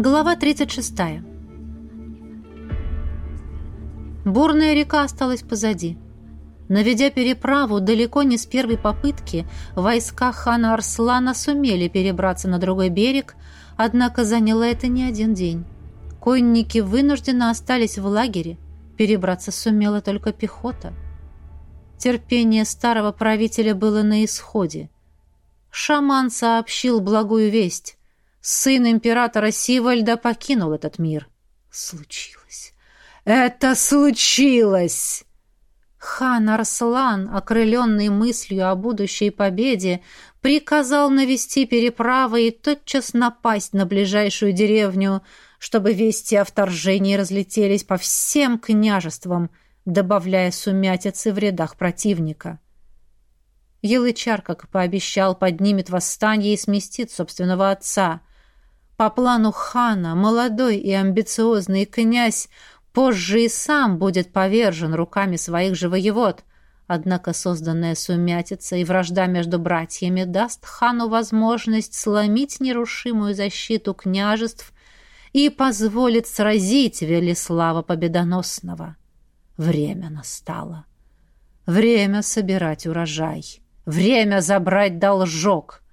Глава 36. Бурная река осталась позади. Наведя переправу далеко не с первой попытки, войска хана Арслана сумели перебраться на другой берег, однако заняло это не один день. Конники вынужденно остались в лагере, перебраться сумела только пехота. Терпение старого правителя было на исходе. Шаман сообщил благую весть. Сын императора Сивальда покинул этот мир. Случилось. Это случилось! Хан Арслан, окрыленный мыслью о будущей победе, приказал навести переправы и тотчас напасть на ближайшую деревню, чтобы вести о вторжении разлетелись по всем княжествам, добавляя сумятицы в рядах противника. Елычар, как пообещал, поднимет восстание и сместит собственного отца. По плану хана молодой и амбициозный князь позже и сам будет повержен руками своих же воевод. Однако созданная сумятица и вражда между братьями даст хану возможность сломить нерушимую защиту княжеств и позволит сразить Велислава Победоносного. Время настало. Время собирать урожай. Время забрать должок.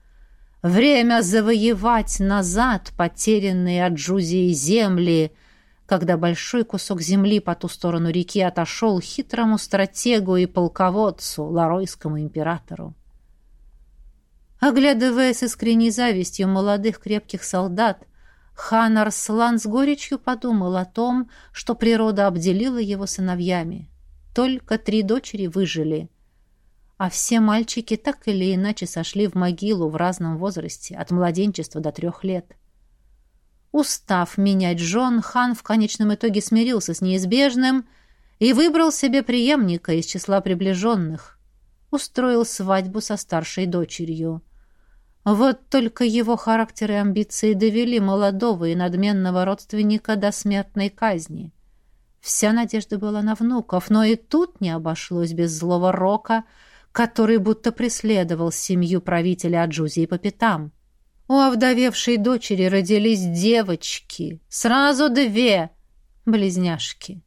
Время завоевать назад потерянные от Джузии земли, когда большой кусок земли по ту сторону реки отошел хитрому стратегу и полководцу, ларойскому императору. Оглядывая с искренней завистью молодых крепких солдат, хан Арслан с горечью подумал о том, что природа обделила его сыновьями. Только три дочери выжили — а все мальчики так или иначе сошли в могилу в разном возрасте, от младенчества до трех лет. Устав менять жен, хан в конечном итоге смирился с неизбежным и выбрал себе преемника из числа приближенных. Устроил свадьбу со старшей дочерью. Вот только его характер и амбиции довели молодого и надменного родственника до смертной казни. Вся надежда была на внуков, но и тут не обошлось без злого рока — который будто преследовал семью правителя Аджузии по пятам. У овдовевшей дочери родились девочки, сразу две близняшки.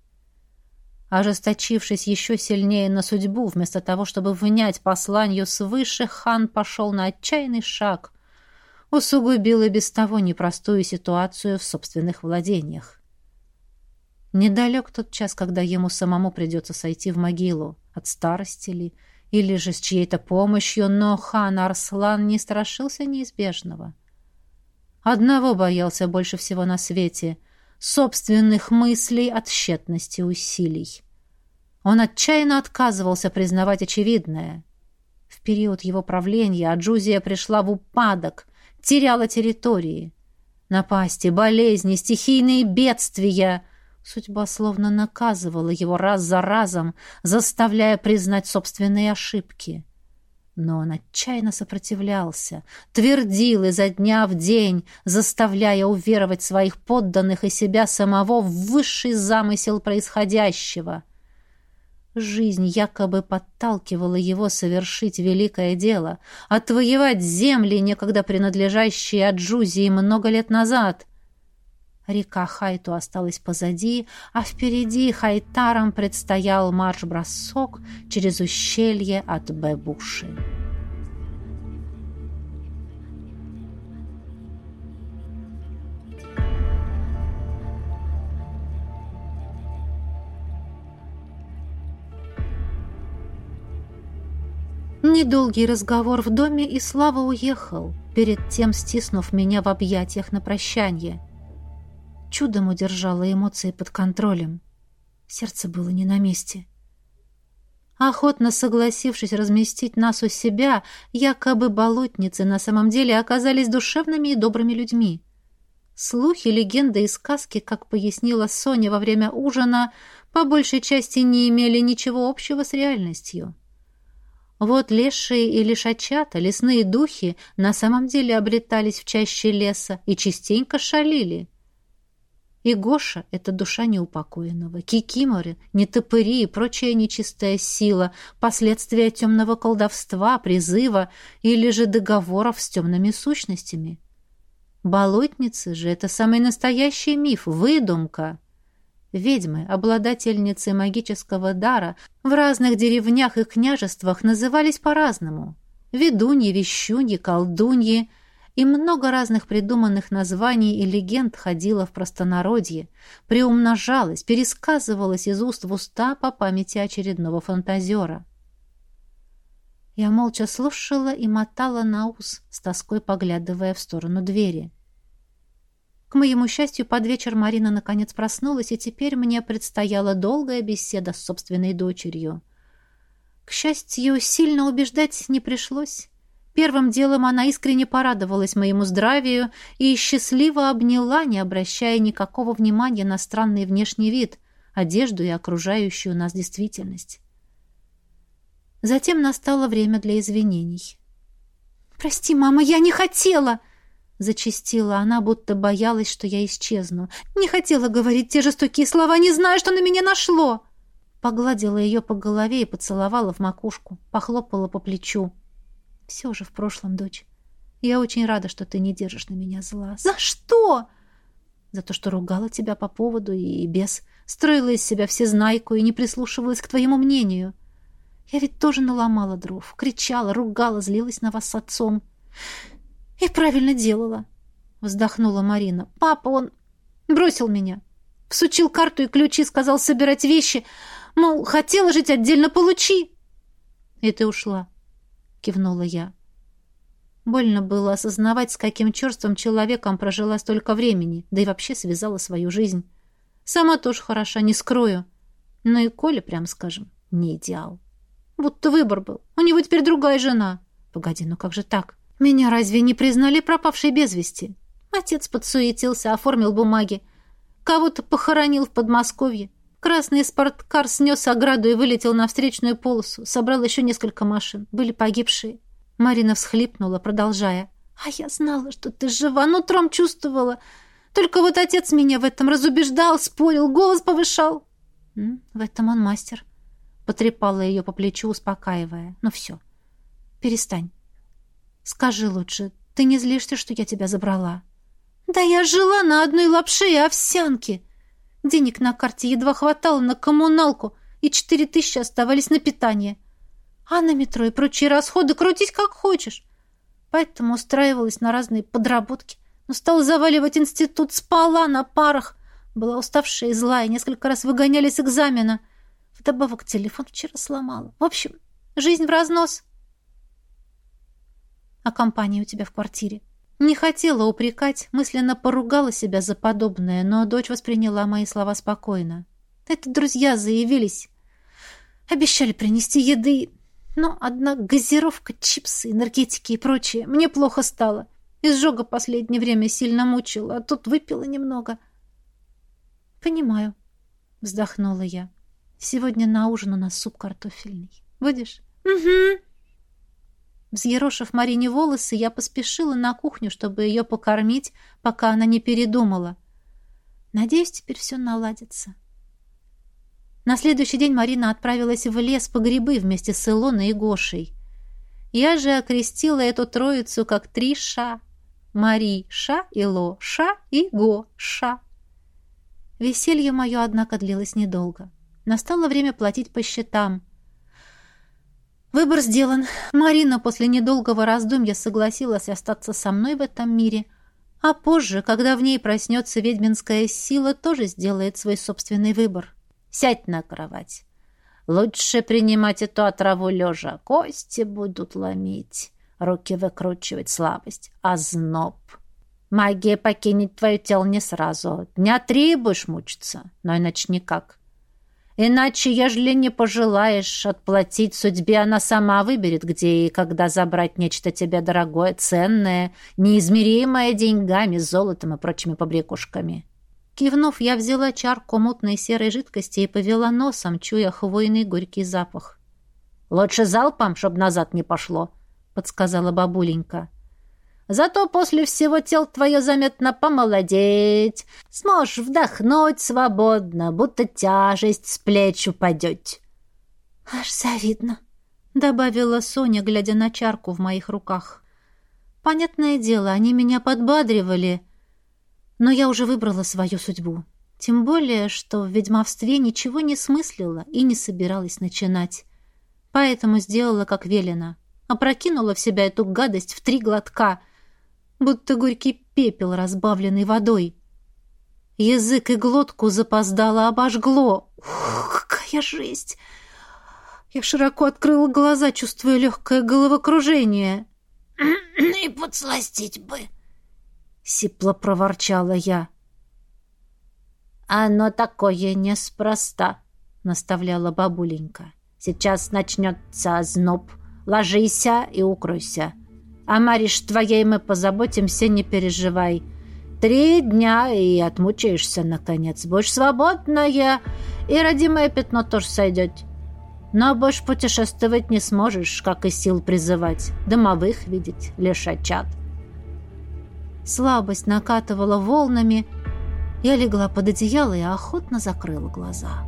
Ожесточившись еще сильнее на судьбу, вместо того, чтобы внять посланию свыше, хан пошел на отчаянный шаг, усугубил и без того непростую ситуацию в собственных владениях. Недалек тот час, когда ему самому придется сойти в могилу, от старости ли, или же с чьей-то помощью, но хан Арслан не страшился неизбежного. Одного боялся больше всего на свете — собственных мыслей от тщетности усилий. Он отчаянно отказывался признавать очевидное. В период его правления Аджузия пришла в упадок, теряла территории. Напасти, болезни, стихийные бедствия — Судьба словно наказывала его раз за разом, заставляя признать собственные ошибки. Но он отчаянно сопротивлялся, твердил изо дня в день, заставляя уверовать своих подданных и себя самого в высший замысел происходящего. Жизнь якобы подталкивала его совершить великое дело, отвоевать земли, некогда принадлежащие Аджузии много лет назад — Река Хайту осталась позади, а впереди Хайтарам предстоял марш-бросок через ущелье от Бебуши. Недолгий разговор в доме, и Слава уехал, перед тем стиснув меня в объятиях на прощание — чудом удержала эмоции под контролем. Сердце было не на месте. Охотно согласившись разместить нас у себя, якобы болотницы на самом деле оказались душевными и добрыми людьми. Слухи, легенды и сказки, как пояснила Соня во время ужина, по большей части не имели ничего общего с реальностью. Вот лешие и лишачата, лесные духи, на самом деле обретались в чаще леса и частенько шалили — и Гоша — это душа неупокоенного, кикиморы, нетопыри и прочая нечистая сила, последствия темного колдовства, призыва или же договоров с темными сущностями. Болотницы же — это самый настоящий миф, выдумка. Ведьмы, обладательницы магического дара, в разных деревнях и княжествах назывались по-разному. Ведуньи, вещуньи, колдуньи и много разных придуманных названий и легенд ходило в простонародье, приумножалось, пересказывалось из уст в уста по памяти очередного фантазера. Я молча слушала и мотала на ус, с тоской поглядывая в сторону двери. К моему счастью, под вечер Марина наконец проснулась, и теперь мне предстояла долгая беседа с собственной дочерью. К счастью, сильно убеждать не пришлось. Первым делом она искренне порадовалась моему здравию и счастливо обняла, не обращая никакого внимания на странный внешний вид, одежду и окружающую нас действительность. Затем настало время для извинений. «Прости, мама, я не хотела!» Зачистила она, будто боялась, что я исчезну. «Не хотела говорить те жестокие слова, не знаю, что на меня нашло!» Погладила ее по голове и поцеловала в макушку, похлопала по плечу. «Все же в прошлом, дочь. Я очень рада, что ты не держишь на меня зла». «За что?» «За то, что ругала тебя по поводу и без, строила из себя всезнайку и не прислушивалась к твоему мнению. Я ведь тоже наломала дров, кричала, ругала, злилась на вас с отцом». «И правильно делала», — вздохнула Марина. «Папа, он бросил меня. Всучил карту и ключи, сказал собирать вещи. Мол, хотела жить отдельно, получи». «И ты ушла», — кивнула я. Больно было осознавать, с каким черством человеком прожила столько времени, да и вообще связала свою жизнь. Сама тоже хороша, не скрою. Но и Коля, прям скажем, не идеал. Будто выбор был. У него теперь другая жена. Погоди, ну как же так? Меня разве не признали пропавшей без вести? Отец подсуетился, оформил бумаги. Кого-то похоронил в Подмосковье. Красный спорткар снес ограду и вылетел на встречную полосу. Собрал еще несколько машин. Были погибшие. Марина всхлипнула, продолжая. «А я знала, что ты жива, нутром чувствовала. Только вот отец меня в этом разубеждал, спорил, голос повышал». «В этом он мастер», — потрепала ее по плечу, успокаивая. «Ну все, перестань. Скажи лучше, ты не злишься, что я тебя забрала? Да я жила на одной лапше и овсянке. Денег на карте едва хватало на коммуналку, и четыре тысячи оставались на питание. А на метро и прочие расходы крутись как хочешь. Поэтому устраивалась на разные подработки. Но стала заваливать институт, спала на парах. Была уставшая и злая, несколько раз выгоняли с экзамена. Вдобавок телефон вчера сломала. В общем, жизнь в разнос а компания у тебя в квартире. Не хотела упрекать, мысленно поругала себя за подобное, но дочь восприняла мои слова спокойно. Это друзья заявились. Обещали принести еды, но одна газировка, чипсы, энергетики и прочее. Мне плохо стало. Изжога последнее время сильно мучила, а тут выпила немного. «Понимаю», — вздохнула я. «Сегодня на ужин у нас суп картофельный. Будешь?» «Угу», Взъерошив Марине волосы, я поспешила на кухню, чтобы ее покормить, пока она не передумала. Надеюсь, теперь все наладится. На следующий день Марина отправилась в лес по грибы вместе с Илоной и Гошей. Я же окрестила эту троицу как три ша. Мари ша, Ило ша и Го ша. Веселье мое, однако, длилось недолго. Настало время платить по счетам. Выбор сделан. Марина после недолгого раздумья согласилась остаться со мной в этом мире, а позже, когда в ней проснется ведьминская сила, тоже сделает свой собственный выбор. Сядь на кровать. Лучше принимать эту отраву лежа. Кости будут ломить, руки выкручивать слабость, а зноб. Магия покинет твое тело не сразу. Дня три будешь мучиться, но иначе никак. Иначе, ежели не пожелаешь отплатить судьбе, она сама выберет, где и когда забрать нечто тебе дорогое, ценное, неизмеримое деньгами, золотом и прочими побрякушками. Кивнув, я взяла чарку мутной серой жидкости и повела носом, чуя хвойный горький запах. «Лучше залпом, чтоб назад не пошло», — подсказала бабуленька. Зато после всего тел твое заметно помолодеть. Сможешь вдохнуть свободно, будто тяжесть с плеч упадет. Аж завидно, добавила Соня, глядя на чарку в моих руках. Понятное дело, они меня подбадривали, но я уже выбрала свою судьбу. Тем более, что в ведьмовстве ничего не смыслила и не собиралась начинать. Поэтому сделала, как велено. Опрокинула в себя эту гадость в три глотка, будто горький пепел, разбавленный водой. Язык и глотку запоздало обожгло. Ух, какая жесть! Я широко открыла глаза, чувствуя легкое головокружение. «И подсластить бы!» — сипло проворчала я. «Оно такое неспроста», — наставляла бабуленька. «Сейчас начнется озноб. Ложися и укройся. А Мариш твоей мы позаботимся, не переживай. Три дня и отмучаешься, наконец. Будешь свободная, и родимое пятно тоже сойдет. Но больше путешествовать не сможешь, как и сил призывать. Домовых видеть, лишачат. Слабость накатывала волнами. Я легла под одеяло и охотно закрыла глаза.